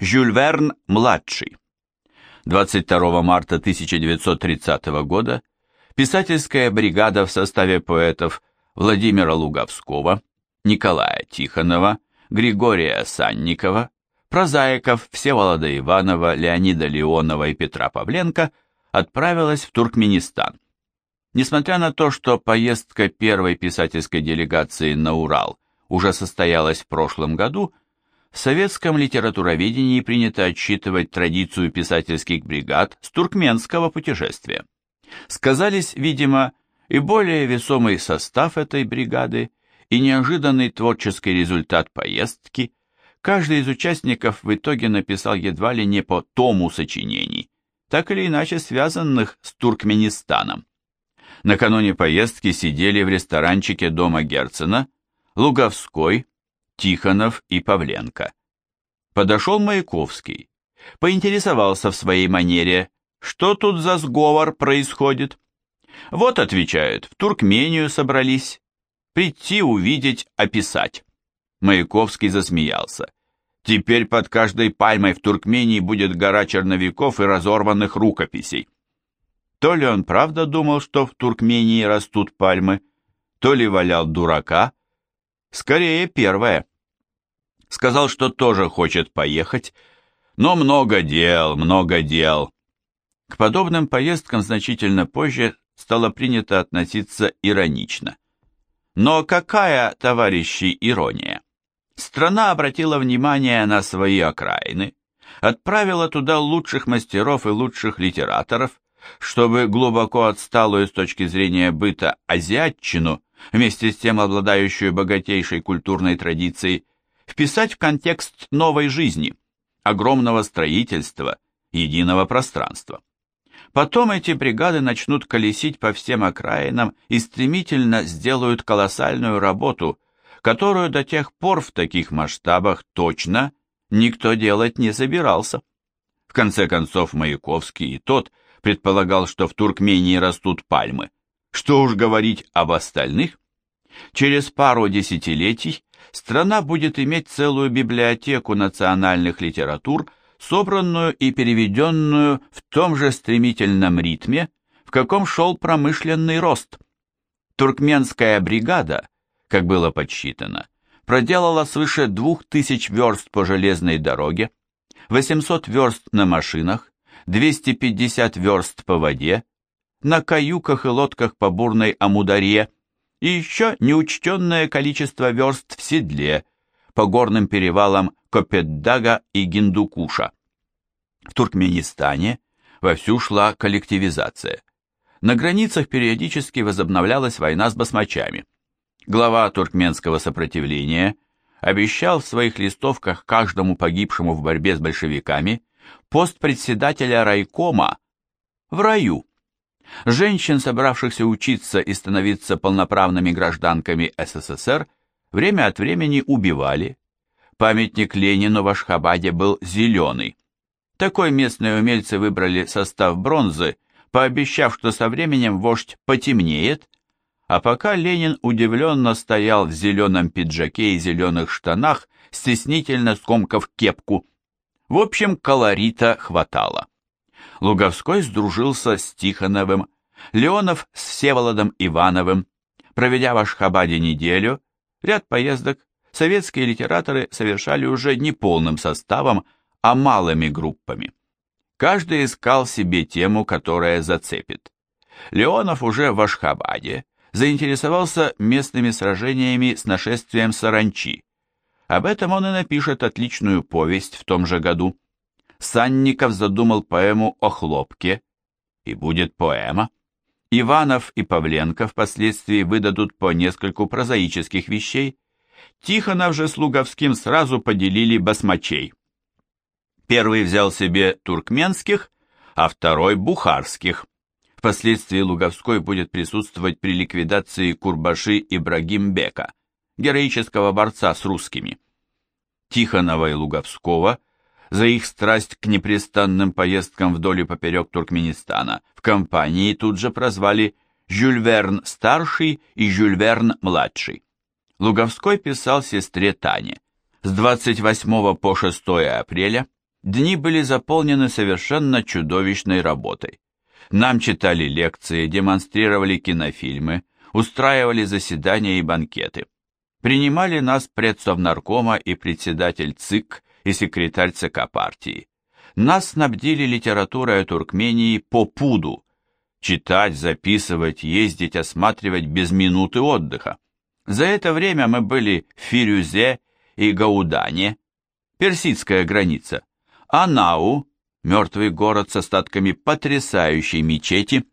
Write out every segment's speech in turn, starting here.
Жюль Верн-младший. 22 марта 1930 года писательская бригада в составе поэтов Владимира Луговского, Николая Тихонова, Григория Санникова, прозаиков Всеволода Иванова, Леонида Леонова и Петра Павленко отправилась в Туркменистан. Несмотря на то, что поездка первой писательской делегации на Урал уже состоялась в прошлом году, в советском литературоведении принято отсчитывать традицию писательских бригад с туркменского путешествия. Сказались, видимо, и более весомый состав этой бригады, и неожиданный творческий результат поездки. Каждый из участников в итоге написал едва ли не по тому сочинений, так или иначе связанных с Туркменистаном. Накануне поездки сидели в ресторанчике дома Герцена Луговской, Тихонов и Павленко. Подошел Маяковский, поинтересовался в своей манере, что тут за сговор происходит. Вот, отвечают, в Туркмению собрались. Прийти, увидеть, описать. Маяковский засмеялся. Теперь под каждой пальмой в Туркмении будет гора черновиков и разорванных рукописей. То ли он правда думал, что в Туркмении растут пальмы, то ли валял дурака. Скорее, первое сказал, что тоже хочет поехать, но много дел, много дел. К подобным поездкам значительно позже стало принято относиться иронично. Но какая, товарищи, ирония? Страна обратила внимание на свои окраины, отправила туда лучших мастеров и лучших литераторов, чтобы глубоко отсталую с точки зрения быта азиатчину, вместе с тем обладающую богатейшей культурной традицией, вписать в контекст новой жизни, огромного строительства, единого пространства. Потом эти бригады начнут колесить по всем окраинам и стремительно сделают колоссальную работу, которую до тех пор в таких масштабах точно никто делать не собирался. В конце концов, Маяковский и тот предполагал, что в Туркмении растут пальмы. Что уж говорить об остальных? Через пару десятилетий страна будет иметь целую библиотеку национальных литератур, собранную и переведенную в том же стремительном ритме, в каком шел промышленный рост. Туркменская бригада, как было подсчитано, проделала свыше двух тысяч верст по железной дороге, 800 верст на машинах, 250 верст по воде, на каюках и лодках по бурной Амударье, и еще неучтенное количество верст в седле по горным перевалам Копетдага и Гиндукуша. В Туркменистане вовсю шла коллективизация. На границах периодически возобновлялась война с басмачами. Глава туркменского сопротивления обещал в своих листовках каждому погибшему в борьбе с большевиками пост председателя райкома в раю. Женщин, собравшихся учиться и становиться полноправными гражданками СССР, время от времени убивали. Памятник Ленину в Ашхабаде был зеленый. Такой местные умельцы выбрали состав бронзы, пообещав, что со временем вождь потемнеет, а пока Ленин удивленно стоял в зеленом пиджаке и зеленых штанах, стеснительно скомкав кепку. В общем, колорита хватало. Луговской сдружился с Тихоновым, Леонов с Всеволодом Ивановым. Проведя в Ашхабаде неделю, ряд поездок, советские литераторы совершали уже не полным составом, а малыми группами. Каждый искал себе тему, которая зацепит. Леонов уже в Ашхабаде заинтересовался местными сражениями с нашествием саранчи. Об этом он и напишет отличную повесть в том же году. Санников задумал поэму о хлопке, и будет поэма. Иванов и Павленко впоследствии выдадут по нескольку прозаических вещей. Тихонов же с Луговским сразу поделили басмачей. Первый взял себе туркменских, а второй бухарских. Впоследствии Луговской будет присутствовать при ликвидации Курбаши Ибрагимбека, героического борца с русскими. Тихонова и Луговского – за их страсть к непрестанным поездкам вдоль и поперек Туркменистана. В компании тут же прозвали Жюль Верн-старший и Жюль Верн-младший. Луговской писал сестре Тане. С 28 по 6 апреля Дни были заполнены совершенно чудовищной работой. Нам читали лекции, демонстрировали кинофильмы, устраивали заседания и банкеты. Принимали нас предсовнаркома и председатель ЦИК и секретарь ЦК партии. Нас снабдили литературой о Туркмении по пуду. Читать, записывать, ездить, осматривать без минуты отдыха. За это время мы были в Фирюзе и Гаудане, персидская граница, Анау, мертвый город с остатками потрясающей мечети,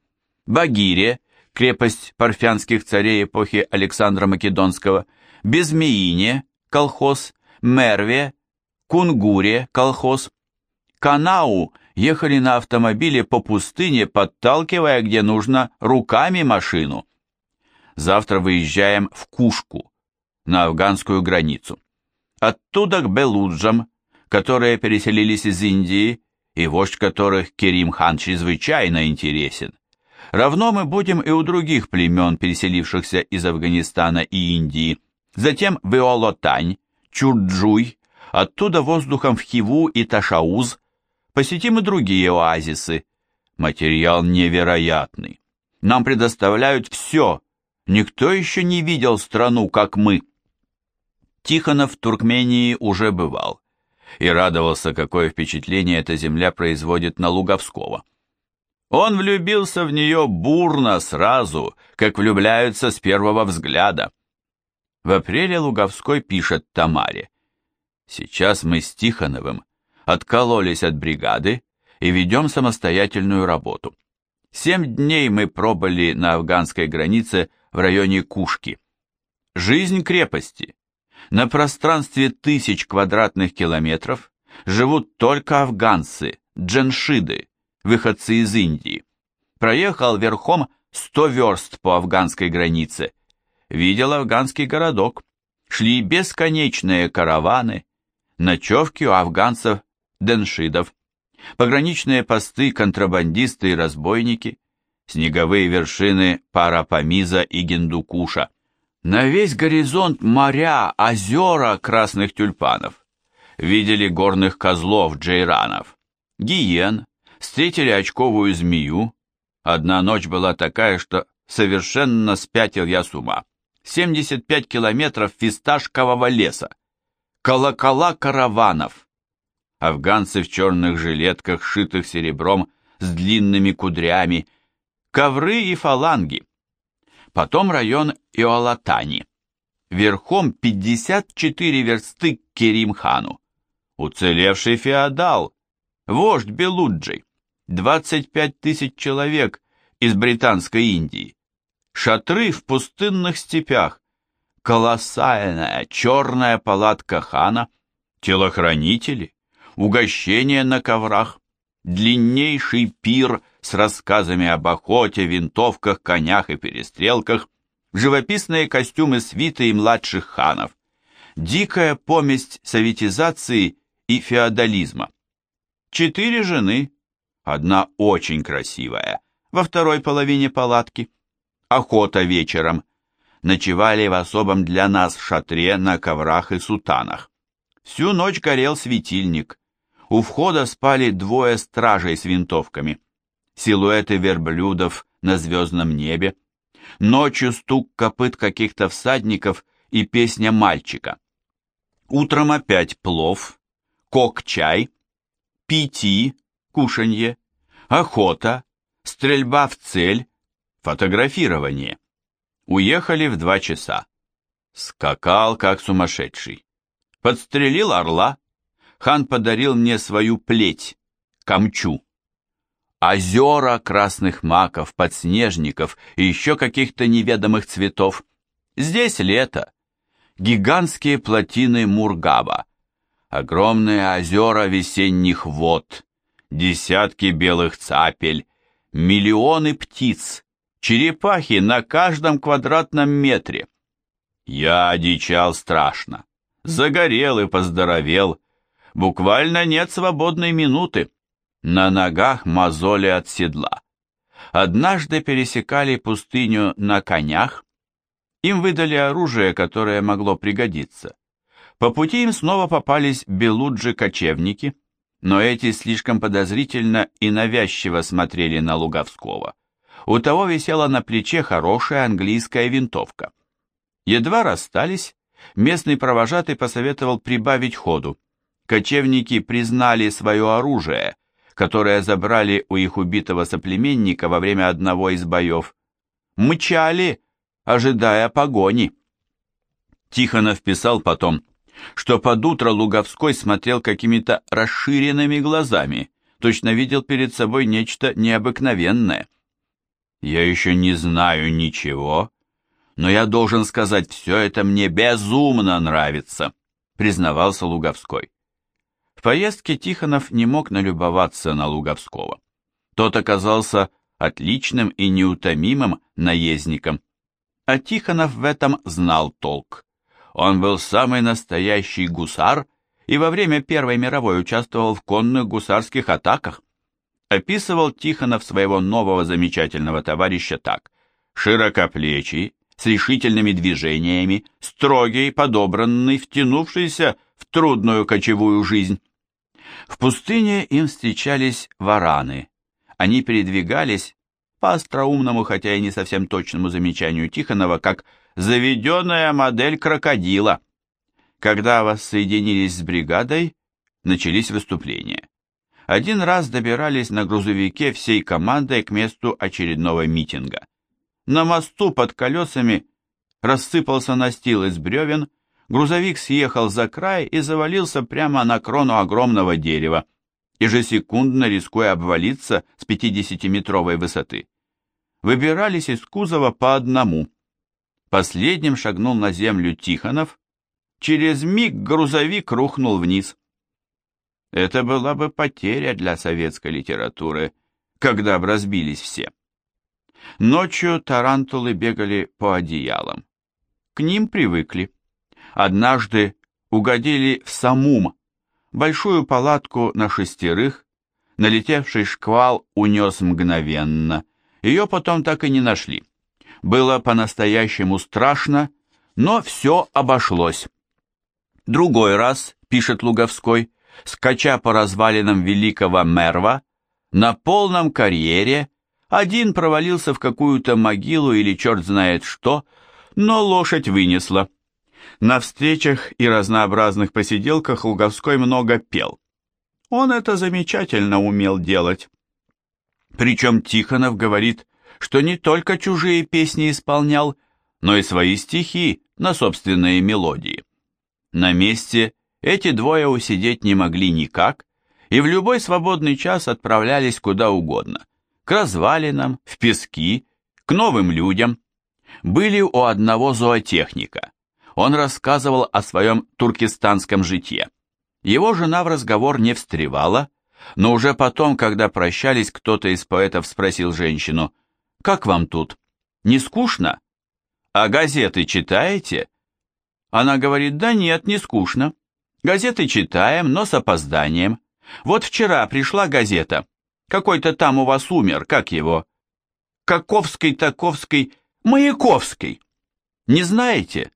Багире, крепость парфянских царей эпохи Александра Македонского, Безмеине, колхоз, Мерве, Кунгуре, колхоз. Канау ехали на автомобиле по пустыне, подталкивая, где нужно, руками машину. Завтра выезжаем в Кушку, на афганскую границу. Оттуда к Белуджам, которые переселились из Индии, и вождь которых Керим хан чрезвычайно интересен. Равно мы будем и у других племен, переселившихся из Афганистана и Индии. Затем в Иолотань, Чурджуй, оттуда воздухом в Хиву и Ташауз. Посетим и другие оазисы. Материал невероятный. Нам предоставляют все. Никто еще не видел страну, как мы. Тихонов в Туркмении уже бывал и радовался, какое впечатление эта земля производит на Луговского. Он влюбился в нее бурно сразу, как влюбляются с первого взгляда. В апреле Луговской пишет Тамаре. «Сейчас мы с Тихоновым откололись от бригады и ведем самостоятельную работу. Семь дней мы пробыли на афганской границе в районе Кушки. Жизнь крепости, на пространстве тысяч квадратных километров живут только афганцы, дженшиды, выходцы из Индии. Проехал верхом 100 верст по афганской границе. Видел афганский городок. Шли бесконечные караваны, ночевки у афганцев деншидов, пограничные посты, контрабандисты и разбойники, снеговые вершины Парапамиза и Гиндукуша, на весь горизонт моря, озера красных тюльпанов. Видели горных козлов, джейранов, гиен, встретили очковую змею. Одна ночь была такая, что совершенно спятил я с ума. 75 километров фисташкового леса. Колокола караванов. Афганцы в черных жилетках, шитых серебром, с длинными кудрями, ковры и фаланги. Потом район Иолатани. Верхом 54 версты к Керимхану. Уцелевший феодал, вождь Белуджи, 25 тысяч человек из Британской Индии. Шатры в пустынных степях, колоссальная черная палатка хана, телохранители, угощения на коврах, длиннейший пир с рассказами об охоте, винтовках, конях и перестрелках, живописные костюмы свиты и младших ханов, дикая поместь советизации и феодализма. Четыре жены, одна очень красивая, во второй половине палатки, охота вечером, ночевали в особом для нас шатре на коврах и сутанах. Всю ночь горел светильник, у входа спали двое стражей с винтовками силуэты верблюдов на звездном небе, ночью стук копыт каких-то всадников и песня мальчика. Утром опять плов, кок-чай, пити, кушанье, охота, стрельба в цель, фотографирование. Уехали в два часа. Скакал, как сумасшедший. Подстрелил орла. Хан подарил мне свою плеть, камчу озера красных маков, подснежников и еще каких-то неведомых цветов. Здесь лето. Гигантские плотины Мургаба, огромные озера весенних вод, десятки белых цапель, миллионы птиц, черепахи на каждом квадратном метре. Я одичал страшно, загорел и поздоровел, буквально нет свободной минуты. На ногах мозоли от седла. Однажды пересекали пустыню на конях. Им выдали оружие, которое могло пригодиться. По пути им снова попались белуджи-кочевники. но эти слишком подозрительно и навязчиво смотрели на Луговского. У того висела на плече хорошая английская винтовка. Едва расстались, местный провожатый посоветовал прибавить ходу. Кочевники признали свое оружие, которое забрали у их убитого соплеменника во время одного из боев. Мчали, ожидая погони. Тихонов писал потом, что под утро Луговской смотрел какими-то расширенными глазами, точно видел перед собой нечто необыкновенное. «Я еще не знаю ничего, но я должен сказать, все это мне безумно нравится», признавался Луговской. В поездке Тихонов не мог налюбоваться на Луговского. Тот оказался отличным и неутомимым наездником, а Тихонов в этом знал толк. Он был самый настоящий гусар и во время Первой мировой участвовал в конных гусарских атаках. Описывал Тихонов своего нового замечательного товарища так. Широкоплечий, с решительными движениями, строгий, подобранный, втянувшийся в трудную кочевую жизнь. В пустыне им встречались вараны. Они передвигались, по остроумному, хотя и не совсем точному замечанию Тихонова, как заведенная модель крокодила. Когда воссоединились с бригадой, начались выступления. Один раз добирались на грузовике всей командой к месту очередного митинга. На мосту под колесами рассыпался настил из бревен, грузовик съехал за край и завалился прямо на крону огромного дерева, ежесекундно рискуя обвалиться с 50-метровой высоты. Выбирались из кузова по одному – Последним шагнул на землю Тихонов. Через миг грузовик рухнул вниз. Это была бы потеря для советской литературы, когда бы разбились все. Ночью тарантулы бегали по одеялам. К ним привыкли. Однажды угодили в самум, большую палатку на шестерых, налетевший шквал унес мгновенно. Ее потом так и не нашли. Было по-настоящему страшно, но все обошлось. Другой раз, пишет Луговской, скача по развалинам великого Мерва, на полном карьере один провалился в какую-то могилу или черт знает что, но лошадь вынесла. На встречах и разнообразных посиделках Луговской много пел. Он это замечательно умел делать. Причем Тихонов говорит, что не только чужие песни исполнял, но и свои стихи на собственные мелодии. На месте эти двое усидеть не могли никак, и в любой свободный час отправлялись куда угодно, к развалинам, в пески, к новым людям. Были у одного зоотехника. Он рассказывал о своем туркестанском житье. Его жена в разговор не встревала, но уже потом, когда прощались, кто-то из поэтов спросил женщину – как вам тут? Не скучно? А газеты читаете? Она говорит, да нет, не скучно. Газеты читаем, но с опозданием. Вот вчера пришла газета. Какой-то там у вас умер, как его? Каковский, Таковский, Маяковский. Не знаете?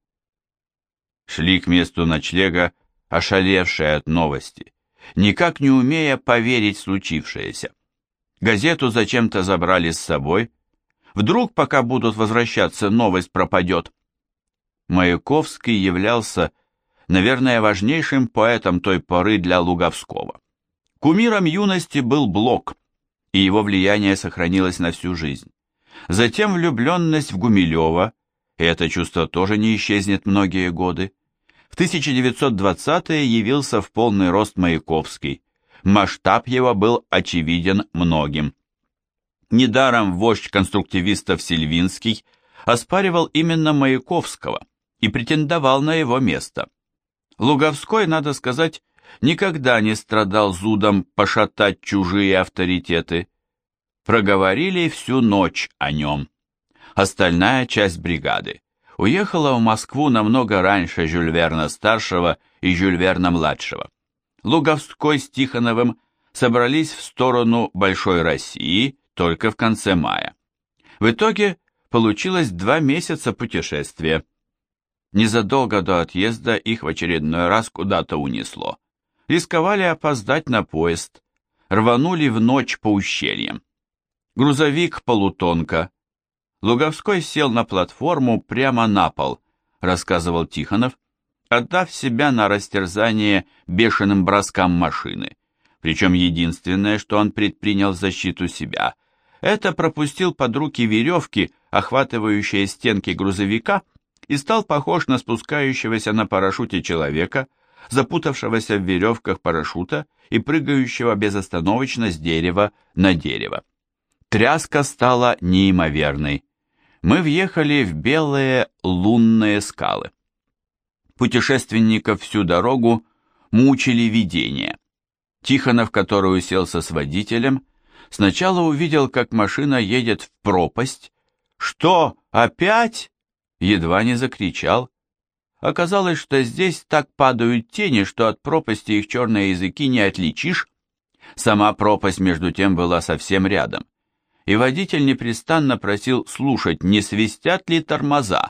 Шли к месту ночлега, ошалевшие от новости, никак не умея поверить случившееся. Газету зачем-то забрали с собой, Вдруг, пока будут возвращаться, новость пропадет. Маяковский являлся, наверное, важнейшим поэтом той поры для Луговского. Кумиром юности был Блок, и его влияние сохранилось на всю жизнь. Затем влюбленность в Гумилева, и это чувство тоже не исчезнет многие годы. В 1920-е явился в полный рост Маяковский. Масштаб его был очевиден многим. Недаром вождь конструктивистов Сильвинский оспаривал именно Маяковского и претендовал на его место. Луговской, надо сказать, никогда не страдал зудом пошатать чужие авторитеты. Проговорили всю ночь о нем. Остальная часть бригады уехала в Москву намного раньше Жюль Верна-старшего и Жюль Верна-младшего. Луговской с Тихоновым собрались в сторону Большой России только в конце мая. В итоге получилось два месяца путешествия. Незадолго до отъезда их в очередной раз куда-то унесло. рисковали опоздать на поезд, рванули в ночь по ущельям. Грузовик полутонко. Луговской сел на платформу прямо на пол, рассказывал Тихонов, отдав себя на растерзание бешеным броскам машины. Причем единственное, что он предпринял в защиту себя, это пропустил под руки веревки, охватывающие стенки грузовика, и стал похож на спускающегося на парашюте человека, запутавшегося в веревках парашюта и прыгающего безостановочно с дерева на дерево. Тряска стала неимоверной. Мы въехали в белые лунные скалы. Путешественников всю дорогу мучили видения. Тихонов, который уселся с водителем, сначала увидел, как машина едет в пропасть. «Что, опять?» Едва не закричал. Оказалось, что здесь так падают тени, что от пропасти их черные языки не отличишь. Сама пропасть, между тем, была совсем рядом. И водитель непрестанно просил слушать, не свистят ли тормоза.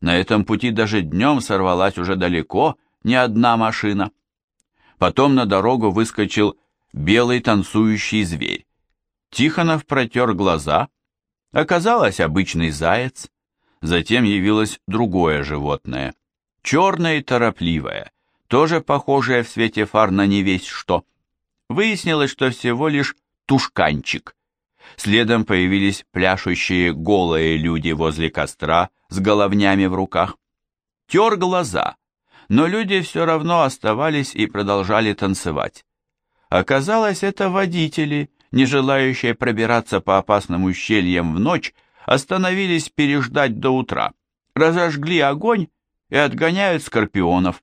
На этом пути даже днем сорвалась уже далеко не одна машина. Потом на дорогу выскочил белый танцующий зверь. Тихонов протер глаза. Оказалось, обычный заяц. Затем явилось другое животное. Черное и торопливое, тоже похожее в свете фар на не весь что. Выяснилось, что всего лишь тушканчик. Следом появились пляшущие голые люди возле костра с головнями в руках. Тер глаза, но люди все равно оставались и продолжали танцевать. Оказалось, это водители, не желающие пробираться по опасным ущельям в ночь, остановились переждать до утра, разожгли огонь и отгоняют скорпионов.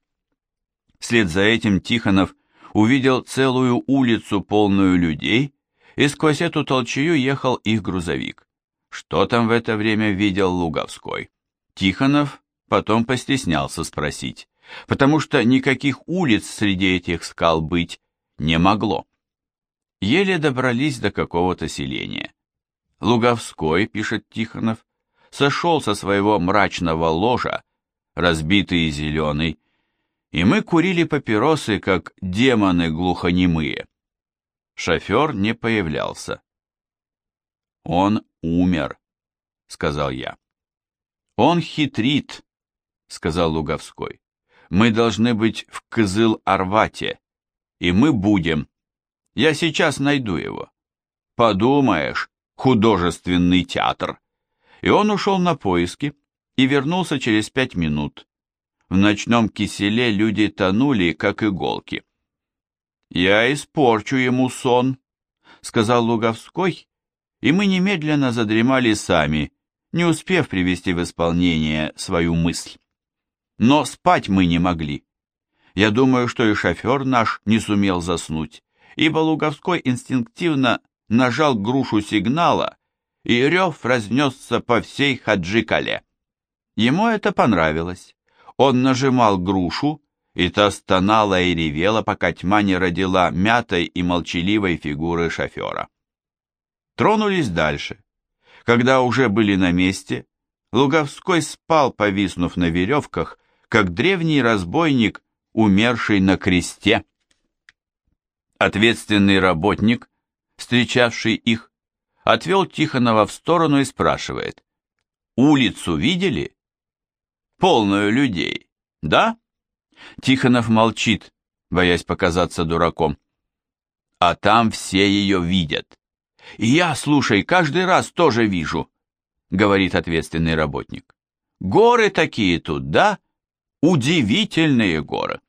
Вслед за этим Тихонов увидел целую улицу, полную людей, и сквозь эту толчею ехал их грузовик. Что там в это время видел Луговской? Тихонов потом постеснялся спросить, потому что никаких улиц среди этих скал быть не могло. Еле добрались до какого-то селения. Луговской, пишет Тихонов, сошел со своего мрачного ложа, разбитый и зеленый, и мы курили папиросы, как демоны глухонемые. Шофер не появлялся. «Он умер», — сказал я. «Он хитрит», — сказал Луговской. «Мы должны быть в Кызыл-Арвате, и мы будем. Я сейчас найду его». «Подумаешь, художественный театр». И он ушел на поиски и вернулся через пять минут. В ночном киселе люди тонули, как иголки. «Я испорчу ему сон», — сказал Луговской, и мы немедленно задремали сами, не успев привести в исполнение свою мысль. Но спать мы не могли. Я думаю, что и шофер наш не сумел заснуть, ибо Луговской инстинктивно нажал грушу сигнала, и рев разнесся по всей Хаджикале. Ему это понравилось. Он нажимал грушу, и та стонала и ревела, пока тьма не родила мятой и молчаливой фигуры шофера. Тронулись дальше. Когда уже были на месте, Луговской спал, повиснув на веревках, как древний разбойник, умерший на кресте. Ответственный работник, встречавший их, отвел Тихонова в сторону и спрашивает, «Улицу видели?» «Полную людей, да?» Тихонов молчит, боясь показаться дураком. А там все ее видят. И я, слушай, каждый раз тоже вижу, говорит ответственный работник. Горы такие тут, да? Удивительные горы.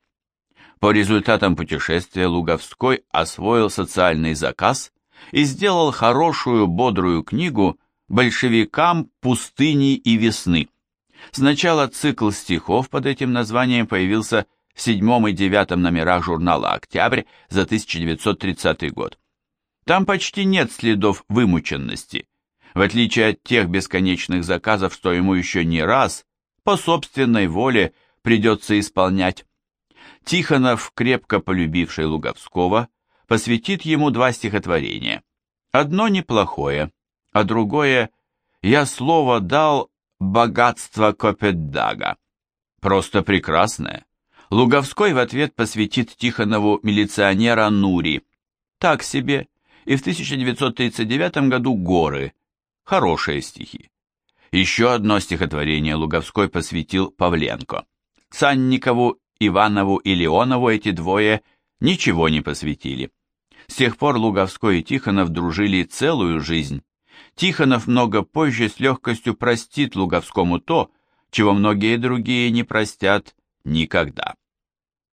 По результатам путешествия Луговской освоил социальный заказ и сделал хорошую бодрую книгу «Большевикам пустыни и весны», Сначала цикл стихов под этим названием появился в седьмом и девятом номерах журнала «Октябрь» за 1930 год. Там почти нет следов вымученности, в отличие от тех бесконечных заказов, что ему еще не раз, по собственной воле, придется исполнять. Тихонов, крепко полюбивший Луговского, посвятит ему два стихотворения. Одно неплохое, а другое «Я слово дал, богатство Копеддага. Просто прекрасное. Луговской в ответ посвятит Тихонову милиционера Нури. Так себе. И в 1939 году «Горы». Хорошие стихи. Еще одно стихотворение Луговской посвятил Павленко. Санникову, Иванову и Леонову эти двое ничего не посвятили. С тех пор Луговской и Тихонов дружили целую жизнь. Тихонов много позже с легкостью простит Луговскому то, чего многие другие не простят никогда.